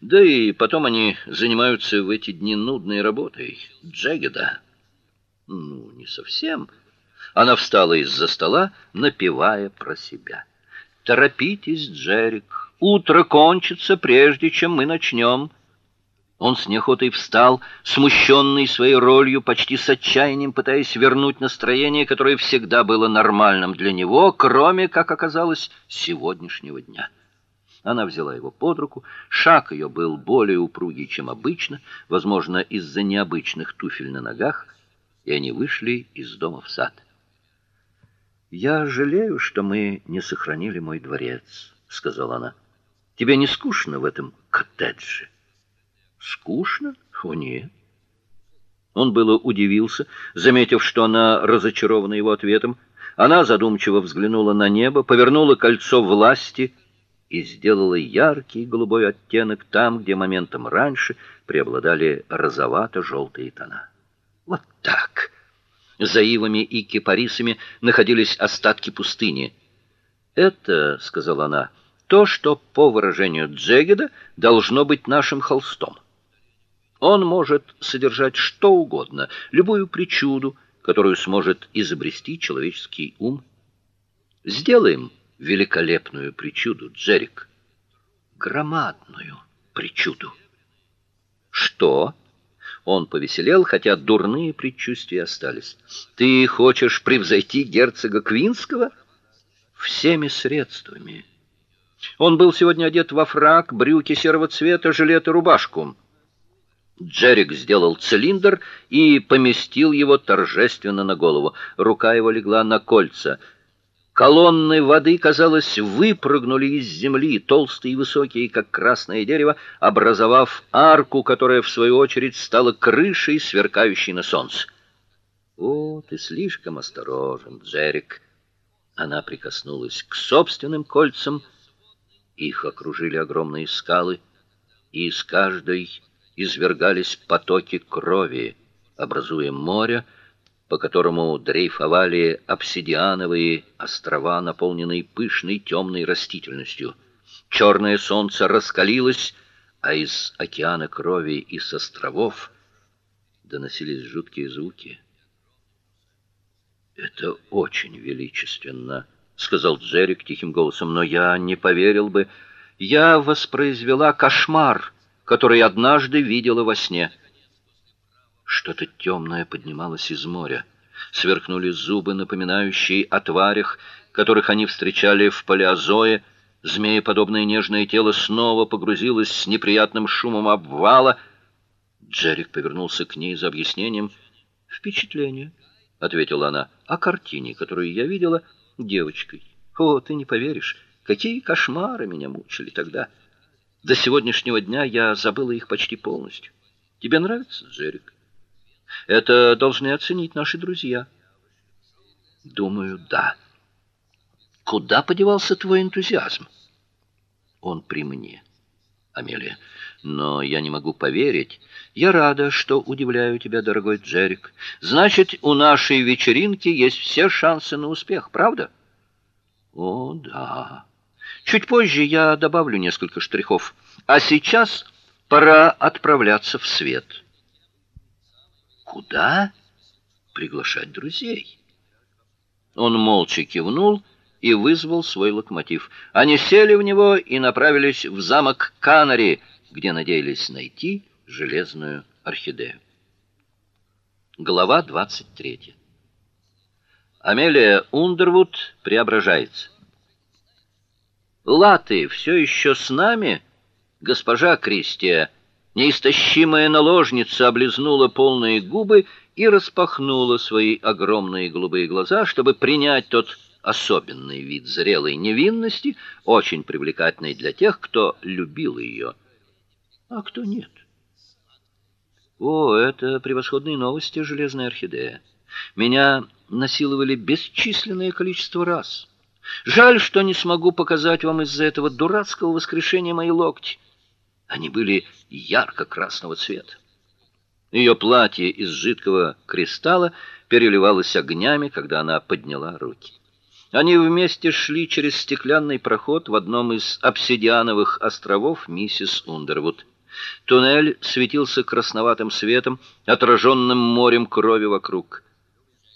Да и потом они занимаются в эти дни нудной работой. Джегеда. Ну, не совсем. Она встала из-за стола, напевая про себя. Торопитесь, Джерик. Утро кончится прежде, чем мы начнем. Он с неохотой встал, смущенный своей ролью, почти с отчаянием пытаясь вернуть настроение, которое всегда было нормальным для него, кроме, как оказалось, сегодняшнего дня. Она взяла его под руку. Шаг ее был более упругий, чем обычно, возможно, из-за необычных туфель на ногах, и они вышли из дома в сад. Я жалею, что мы не сохранили мой дворец, сказала она. Тебе не скучно в этом коттедже? Скучно? О нет. Он было удивился, заметив, что она разочарована его ответом. Она задумчиво взглянула на небо, повернула кольцо власти и сделала яркий голубой оттенок там, где моментом раньше преобладали розовато желтые тона. Вот так. За ивами и кипарисами находились остатки пустыни. Это, сказала она, то, что по выражению Джегеда должно быть нашим холстом. Он может содержать что угодно, любую причуду, которую сможет изобрести человеческий ум. Сделаем великолепную причуду, Джерик. Громадную причуду. Что? Он повеселел, хотя дурные предчувствия остались. Ты хочешь превзойти герцога Квинского всеми средствами? Он был сегодня одет во фрак, брюки серого цвета, жилет и рубашку. Джерик сделал цилиндр и поместил его торжественно на голову. Рука его легла на кольца. Колонны воды, казалось, выпрыгнули из земли, толстые и высокие, как красное дерево, образовав арку, которая в свою очередь стала крышей, сверкающей на солнце. "О, ты слишком осторожен, Джерик". Она прикоснулась к собственным кольцам. Их окружили огромные скалы, и из каждой извергались потоки крови, образуя море, по которому дрейфовали обсидиановые острова, наполненные пышной темной растительностью. Черное солнце раскалилось, а из океана крови и с островов доносились жуткие звуки. Это очень величественно, сказал Джерик тихим голосом, но я не поверил бы. Я воспроизвела кошмар, который однажды видела во сне. Что-то темное поднималось из моря. Сверкнули зубы, напоминающие о тварях, которых они встречали в палеозое. Змееподобное нежное тело снова погрузилось с неприятным шумом обвала. Джерик повернулся к ней за объяснением. "Впечатление", ответила она. "О картине, которую я видела девочкой. О, ты не поверишь, какие кошмары меня мучили тогда. До сегодняшнего дня я забыла их почти полностью. Тебе нравится, Джерик?" Это должны оценить наши друзья. Думаю, да. Куда подевался твой энтузиазм? Он при мне. Амелия, но я не могу поверить. Я рада, что удивляю тебя, дорогой Джерик. Значит, у нашей вечеринки есть все шансы на успех, правда? О, да. Чуть позже я добавлю несколько штрихов. А сейчас пора отправляться в свет. Куда? Приглашать друзей. Он молча кивнул и вызвал свой локомотив. Они сели в него и направились в замок Канари, где надеялись найти железную орхидею. Глава 23. Амелия Ундервуд преображается. Латы все еще с нами, госпожа Кристия Неистощимая наложница облизнула полные губы и распахнула свои огромные голубые глаза, чтобы принять тот особенный вид зрелой невинности, очень привлекательный для тех, кто любил ее, а кто нет. О, это превосходные новости, железная орхидея. Меня насиловали бесчисленное количество раз. Жаль, что не смогу показать вам из-за этого дурацкого воскрешения мои локти. Они были ярко-красного цвета. Ее платье из жидкого кристалла переливалось огнями, когда она подняла руки. Они вместе шли через стеклянный проход в одном из обсидиановых островов миссис Ундервуд. Туннель светился красноватым светом, отраженным морем крови вокруг.